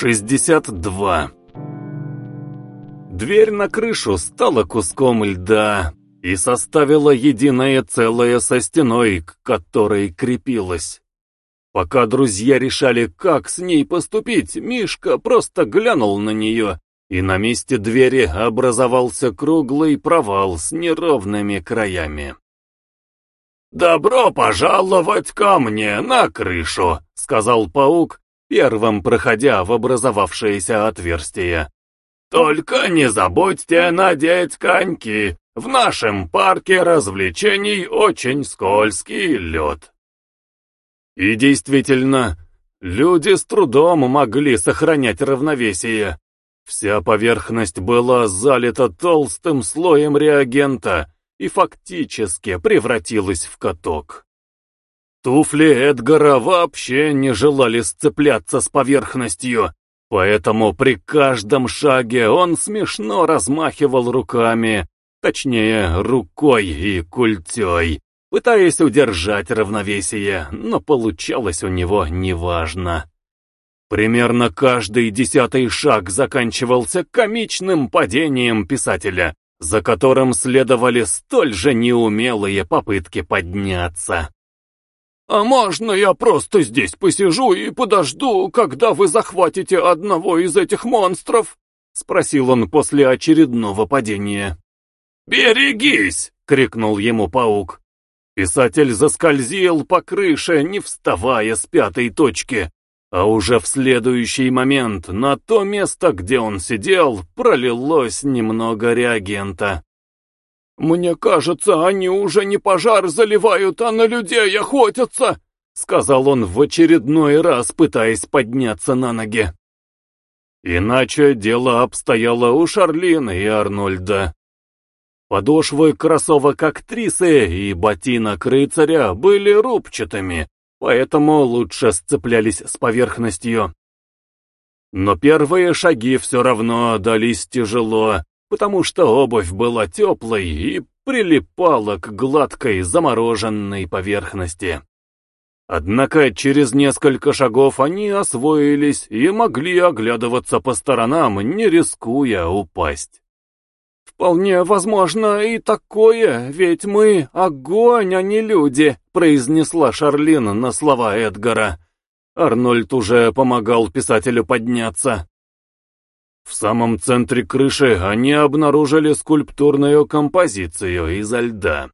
62. Дверь на крышу стала куском льда и составила единое целое со стеной, к которой крепилась. Пока друзья решали, как с ней поступить, Мишка просто глянул на нее, и на месте двери образовался круглый провал с неровными краями. «Добро пожаловать ко мне на крышу», — сказал паук, первым проходя в образовавшееся отверстие. «Только не забудьте надеть коньки, в нашем парке развлечений очень скользкий лед». И действительно, люди с трудом могли сохранять равновесие. Вся поверхность была залита толстым слоем реагента и фактически превратилась в каток. Туфли Эдгара вообще не желали сцепляться с поверхностью, поэтому при каждом шаге он смешно размахивал руками, точнее, рукой и культей, пытаясь удержать равновесие, но получалось у него неважно. Примерно каждый десятый шаг заканчивался комичным падением писателя, за которым следовали столь же неумелые попытки подняться. «А можно я просто здесь посижу и подожду, когда вы захватите одного из этих монстров?» — спросил он после очередного падения. «Берегись!» — крикнул ему паук. Писатель заскользил по крыше, не вставая с пятой точки, а уже в следующий момент на то место, где он сидел, пролилось немного реагента. «Мне кажется, они уже не пожар заливают, а на людей охотятся», — сказал он в очередной раз, пытаясь подняться на ноги. Иначе дело обстояло у Шарлина и Арнольда. Подошвы кроссовок актрисы и ботинок рыцаря были рубчатыми, поэтому лучше сцеплялись с поверхностью. Но первые шаги все равно дались тяжело, потому что обувь была теплой и прилипала к гладкой замороженной поверхности. Однако через несколько шагов они освоились и могли оглядываться по сторонам, не рискуя упасть. «Вполне возможно и такое, ведь мы огонь, а не люди», произнесла Шарлин на слова Эдгара. Арнольд уже помогал писателю подняться. В самом центре крыши они обнаружили скульптурную композицию изо льда.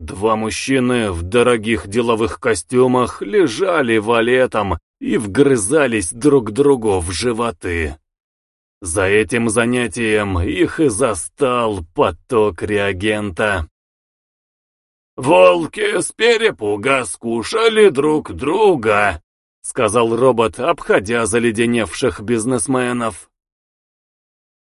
Два мужчины в дорогих деловых костюмах лежали валетом и вгрызались друг другу в животы. За этим занятием их и застал поток реагента. «Волки с перепуга скушали друг друга», — сказал робот, обходя заледеневших бизнесменов.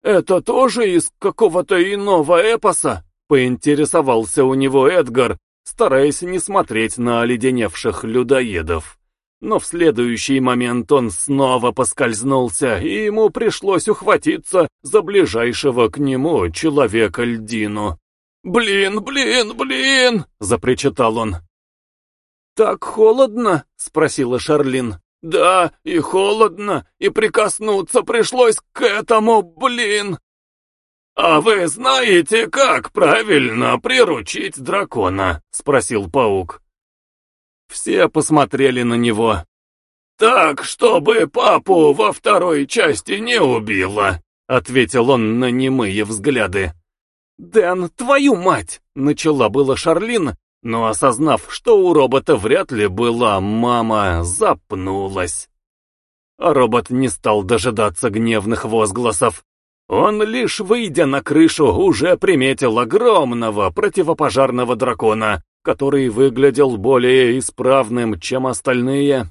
«Это тоже из какого-то иного эпоса?» — поинтересовался у него Эдгар, стараясь не смотреть на оледеневших людоедов. Но в следующий момент он снова поскользнулся, и ему пришлось ухватиться за ближайшего к нему человека-льдину. «Блин, блин, блин!» — запричитал он. «Так холодно?» — спросила Шарлин. «Да, и холодно, и прикоснуться пришлось к этому, блин!» «А вы знаете, как правильно приручить дракона?» — спросил паук. Все посмотрели на него. «Так, чтобы папу во второй части не убило», — ответил он на немые взгляды. «Дэн, твою мать!» — начала была Шарлин, но осознав, что у робота вряд ли была мама, запнулась. А робот не стал дожидаться гневных возгласов. Он лишь, выйдя на крышу, уже приметил огромного противопожарного дракона, который выглядел более исправным, чем остальные.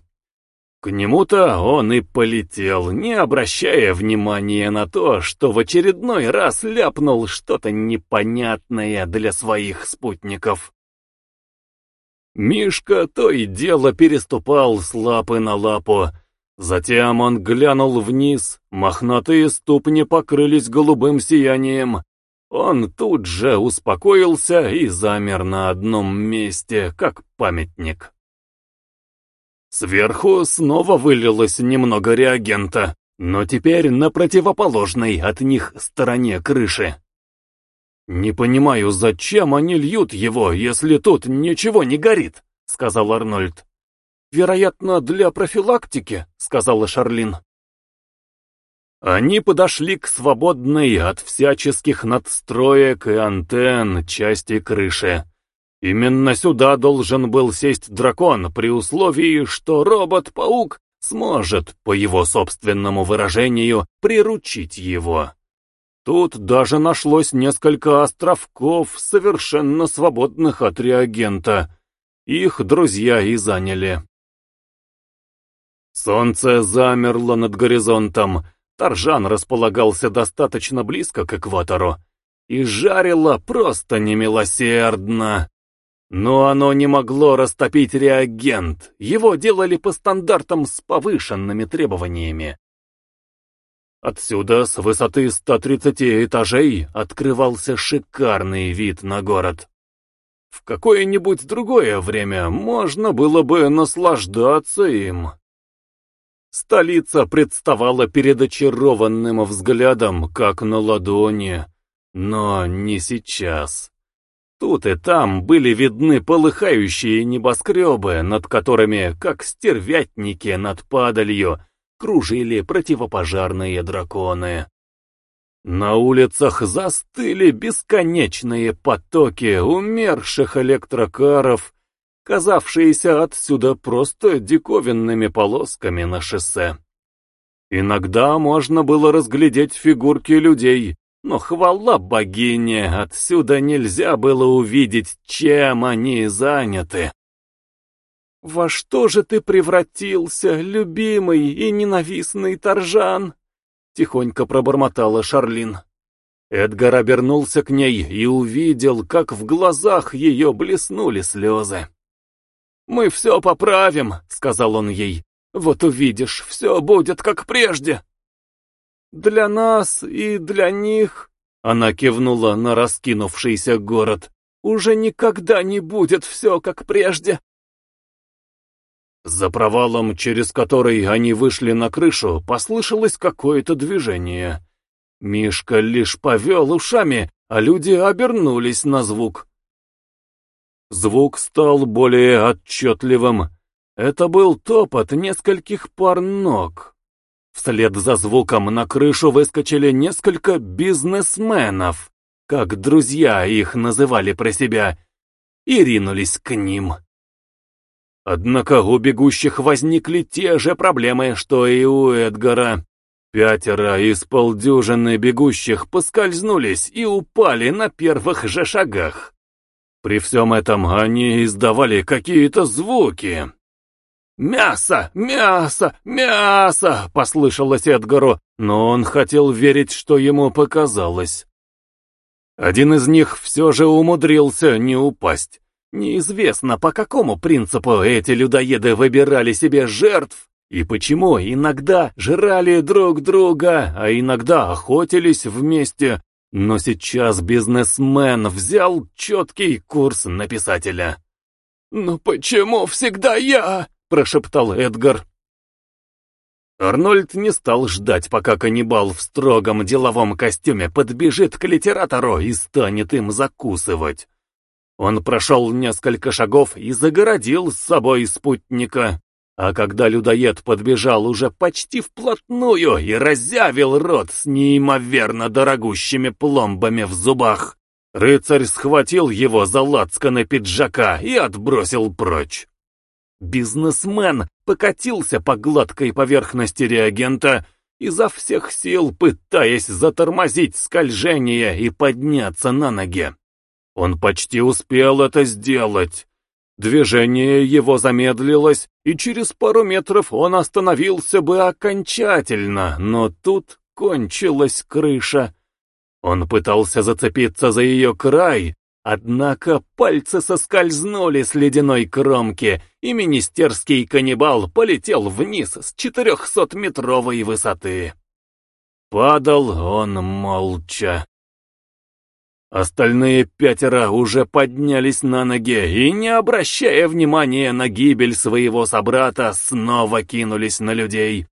К нему-то он и полетел, не обращая внимания на то, что в очередной раз ляпнул что-то непонятное для своих спутников. Мишка то и дело переступал с лапы на лапу. Затем он глянул вниз, мохнатые ступни покрылись голубым сиянием. Он тут же успокоился и замер на одном месте, как памятник. Сверху снова вылилось немного реагента, но теперь на противоположной от них стороне крыши. «Не понимаю, зачем они льют его, если тут ничего не горит?» — сказал Арнольд. «Вероятно, для профилактики», — сказала Шарлин. Они подошли к свободной от всяческих надстроек и антенн части крыши. Именно сюда должен был сесть дракон при условии, что робот-паук сможет, по его собственному выражению, приручить его. Тут даже нашлось несколько островков, совершенно свободных от реагента. Их друзья и заняли. Солнце замерло над горизонтом, Таржан располагался достаточно близко к экватору и жарило просто немилосердно. Но оно не могло растопить реагент, его делали по стандартам с повышенными требованиями. Отсюда, с высоты 130 этажей, открывался шикарный вид на город. В какое-нибудь другое время можно было бы наслаждаться им. Столица представала перед очарованным взглядом, как на ладони, но не сейчас. Тут и там были видны полыхающие небоскребы, над которыми, как стервятники над падалью, кружили противопожарные драконы. На улицах застыли бесконечные потоки умерших электрокаров, казавшиеся отсюда просто диковинными полосками на шоссе. Иногда можно было разглядеть фигурки людей, но хвала богине, отсюда нельзя было увидеть, чем они заняты. «Во что же ты превратился, любимый и ненавистный Таржан?» Тихонько пробормотала Шарлин. Эдгар обернулся к ней и увидел, как в глазах ее блеснули слезы. «Мы все поправим», — сказал он ей. «Вот увидишь, все будет как прежде». «Для нас и для них», — она кивнула на раскинувшийся город, «уже никогда не будет все как прежде». За провалом, через который они вышли на крышу, послышалось какое-то движение. Мишка лишь повел ушами, а люди обернулись на звук. Звук стал более отчетливым. Это был топот нескольких пар ног. Вслед за звуком на крышу выскочили несколько бизнесменов, как друзья их называли про себя, и ринулись к ним. Однако у бегущих возникли те же проблемы, что и у Эдгара. Пятеро из полдюжины бегущих поскользнулись и упали на первых же шагах. При всем этом они издавали какие-то звуки. «Мясо! Мясо! Мясо!» — послышалось Эдгару, но он хотел верить, что ему показалось. Один из них все же умудрился не упасть. Неизвестно, по какому принципу эти людоеды выбирали себе жертв, и почему иногда жрали друг друга, а иногда охотились вместе, но сейчас бизнесмен взял четкий курс на писателя. «Ну почему всегда я?» — прошептал Эдгар. Арнольд не стал ждать, пока каннибал в строгом деловом костюме подбежит к литератору и станет им закусывать. Он прошел несколько шагов и загородил с собой спутника. А когда людоед подбежал уже почти вплотную и разявил рот с неимоверно дорогущими пломбами в зубах, рыцарь схватил его за лацканы пиджака и отбросил прочь. Бизнесмен покатился по гладкой поверхности реагента, изо всех сил пытаясь затормозить скольжение и подняться на ноги. Он почти успел это сделать. Движение его замедлилось, и через пару метров он остановился бы окончательно, но тут кончилась крыша. Он пытался зацепиться за ее край, однако пальцы соскользнули с ледяной кромки, и министерский каннибал полетел вниз с четырехсотметровой высоты. Падал он молча. Остальные пятеро уже поднялись на ноги и, не обращая внимания на гибель своего собрата, снова кинулись на людей.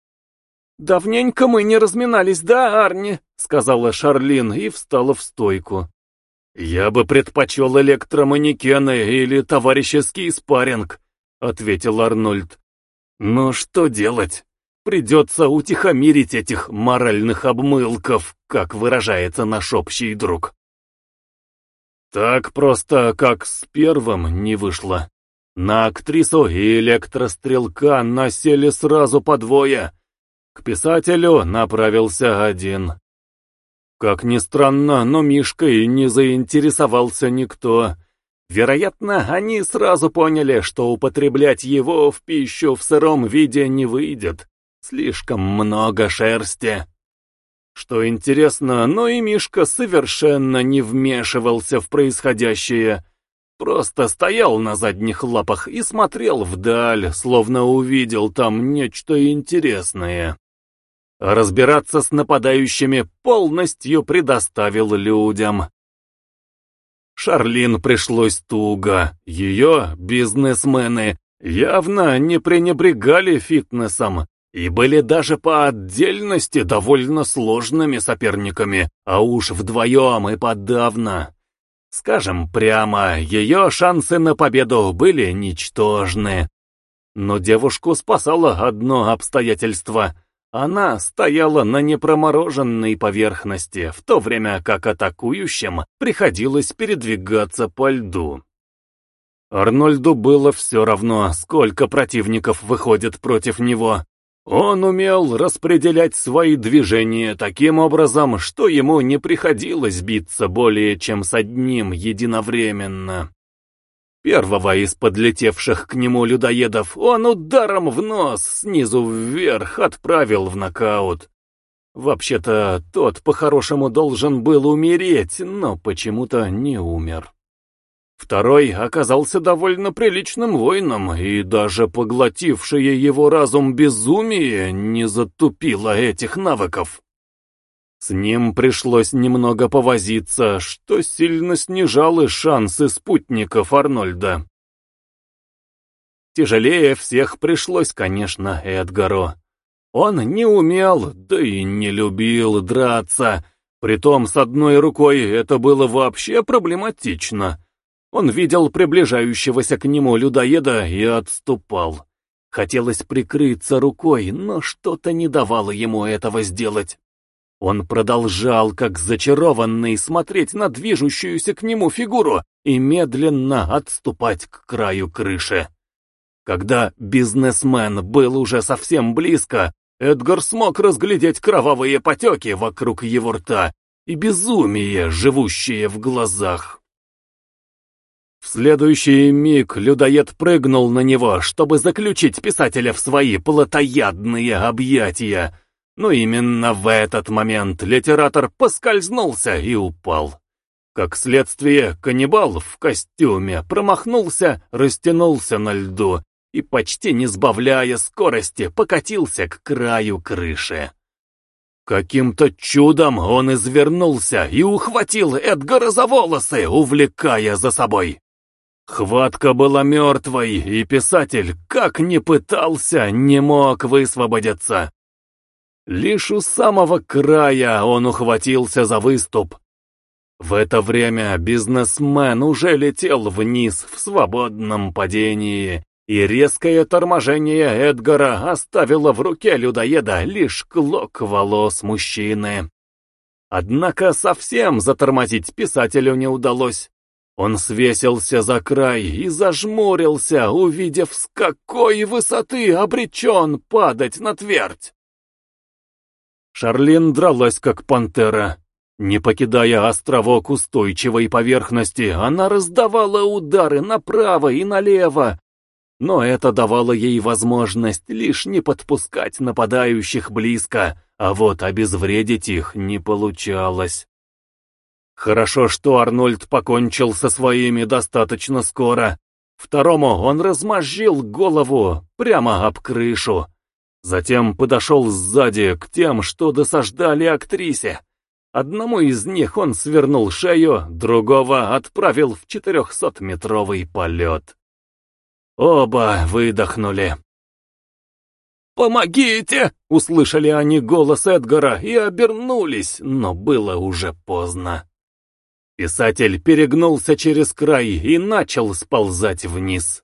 «Давненько мы не разминались, да, Арни?» — сказала Шарлин и встала в стойку. «Я бы предпочел электроманекены или товарищеский спарринг», — ответил Арнольд. «Но что делать? Придется утихомирить этих моральных обмылков, как выражается наш общий друг». Так просто, как с первым, не вышло. На актрису и электрострелка насели сразу по двое. К писателю направился один. Как ни странно, но Мишкой не заинтересовался никто. Вероятно, они сразу поняли, что употреблять его в пищу в сыром виде не выйдет. Слишком много шерсти. Что интересно, но и Мишка совершенно не вмешивался в происходящее. Просто стоял на задних лапах и смотрел вдаль, словно увидел там нечто интересное разбираться с нападающими полностью предоставил людям. Шарлин пришлось туго. Ее бизнесмены явно не пренебрегали фитнесом и были даже по отдельности довольно сложными соперниками, а уж вдвоем и подавно. Скажем прямо, ее шансы на победу были ничтожны. Но девушку спасало одно обстоятельство — она стояла на непромороженной поверхности, в то время как атакующим приходилось передвигаться по льду. Арнольду было все равно, сколько противников выходит против него. Он умел распределять свои движения таким образом, что ему не приходилось биться более чем с одним единовременно. Первого из подлетевших к нему людоедов он ударом в нос снизу вверх отправил в нокаут. Вообще-то, тот по-хорошему должен был умереть, но почему-то не умер. Второй оказался довольно приличным воином, и даже поглотившее его разум безумие не затупило этих навыков. С ним пришлось немного повозиться, что сильно снижало шансы спутников Арнольда. Тяжелее всех пришлось, конечно, Эдгару. Он не умел, да и не любил драться. Притом с одной рукой это было вообще проблематично. Он видел приближающегося к нему людоеда и отступал. Хотелось прикрыться рукой, но что-то не давало ему этого сделать. Он продолжал, как зачарованный, смотреть на движущуюся к нему фигуру и медленно отступать к краю крыши. Когда бизнесмен был уже совсем близко, Эдгар смог разглядеть кровавые потеки вокруг его рта и безумие, живущее в глазах. В следующий миг людоед прыгнул на него, чтобы заключить писателя в свои плотоядные объятия, но именно в этот момент литератор поскользнулся и упал. Как следствие, каннибал в костюме промахнулся, растянулся на льду и, почти не сбавляя скорости, покатился к краю крыши. Каким-то чудом он извернулся и ухватил Эдгара за волосы, увлекая за собой. Хватка была мертвой, и писатель, как ни пытался, не мог высвободиться. Лишь у самого края он ухватился за выступ. В это время бизнесмен уже летел вниз в свободном падении, и резкое торможение Эдгара оставило в руке людоеда лишь клок волос мужчины. Однако совсем затормозить писателю не удалось. Он свесился за край и зажмурился, увидев, с какой высоты обречен падать на твердь. Шарлин дралась как пантера. Не покидая островок устойчивой поверхности, она раздавала удары направо и налево. Но это давало ей возможность лишь не подпускать нападающих близко, а вот обезвредить их не получалось. Хорошо, что Арнольд покончил со своими достаточно скоро. Второму он размозжил голову прямо об крышу, Затем подошел сзади к тем, что досаждали актрисе. Одному из них он свернул шею, другого отправил в четырехсотметровый полет. Оба выдохнули. помогите!» Услышали они голос Эдгара и обернулись, но было уже поздно. Писатель перегнулся через край и начал сползать вниз.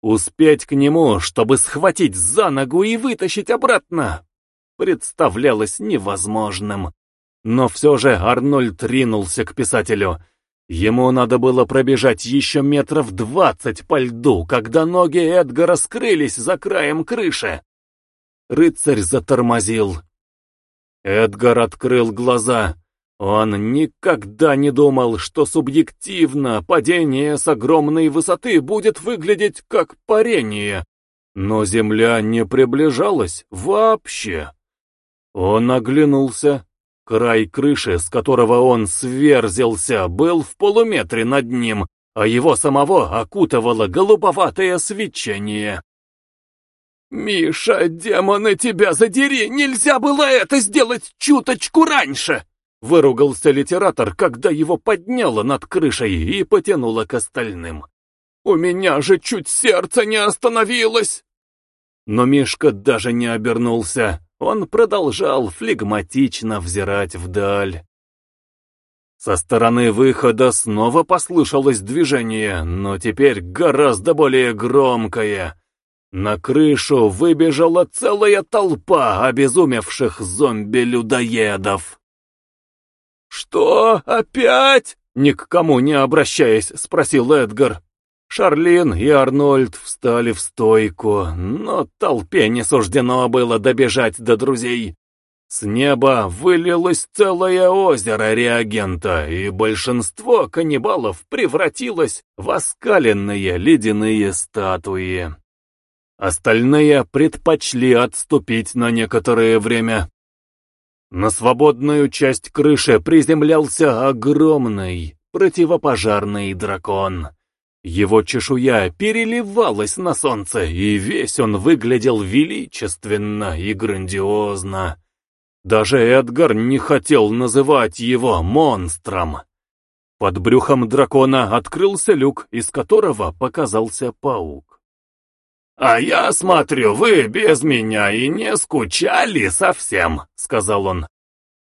Успеть к нему, чтобы схватить за ногу и вытащить обратно, представлялось невозможным. Но все же Арнольд ринулся к писателю. Ему надо было пробежать еще метров двадцать по льду, когда ноги Эдгара скрылись за краем крыши. Рыцарь затормозил. Эдгар открыл глаза. Он никогда не думал, что субъективно падение с огромной высоты будет выглядеть как парение. Но земля не приближалась вообще. Он оглянулся. Край крыши, с которого он сверзился, был в полуметре над ним, а его самого окутывало голубоватое свечение. «Миша, демоны тебя задери, нельзя было это сделать чуточку раньше!» Выругался литератор, когда его подняло над крышей и потянуло к остальным. «У меня же чуть сердце не остановилось!» Но Мишка даже не обернулся. Он продолжал флегматично взирать вдаль. Со стороны выхода снова послышалось движение, но теперь гораздо более громкое. На крышу выбежала целая толпа обезумевших зомби-людоедов. «Что, опять?» — ни к кому не обращаясь, спросил Эдгар. Шарлин и Арнольд встали в стойку, но толпе не суждено было добежать до друзей. С неба вылилось целое озеро реагента, и большинство каннибалов превратилось в оскаленные ледяные статуи. Остальные предпочли отступить на некоторое время. На свободную часть крыши приземлялся огромный противопожарный дракон — его чешуя переливалась на солнце, и весь он выглядел величественно и грандиозно. Даже Эдгар не хотел называть его монстром. Под брюхом дракона открылся люк, из которого показался паук. «А я смотрю, вы без меня и не скучали совсем», — сказал он.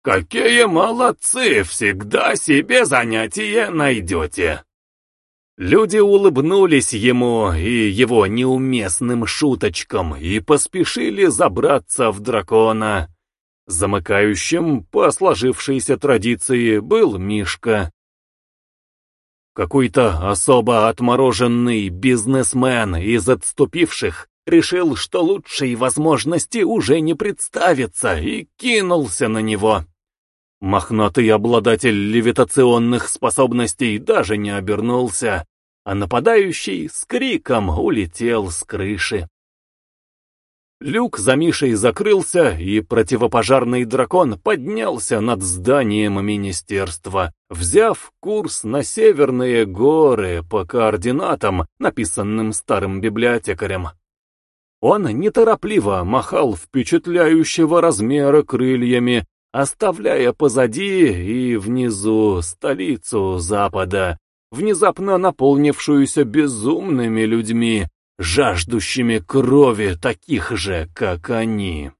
«Какие молодцы, всегда себе занятие найдете». Люди улыбнулись ему и его неуместным шуточкам и поспешили забраться в дракона. Замыкающим по сложившейся традиции был Мишка. Какой-то особо отмороженный бизнесмен из отступивших решил, что лучшей возможности уже не представится, и кинулся на него. Мохнатый обладатель левитационных способностей даже не обернулся, а нападающий с криком улетел с крыши. Люк за Мишей закрылся, и противопожарный дракон поднялся над зданием министерства, взяв курс на северные горы по координатам, написанным старым библиотекарем. Он неторопливо махал впечатляющего размера крыльями, оставляя позади и внизу столицу Запада, внезапно наполнившуюся безумными людьми, жаждущими крови таких же, как они.